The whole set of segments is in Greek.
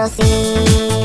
I'll sin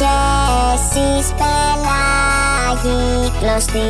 μάγι και εσείς πελάγι Κλωστή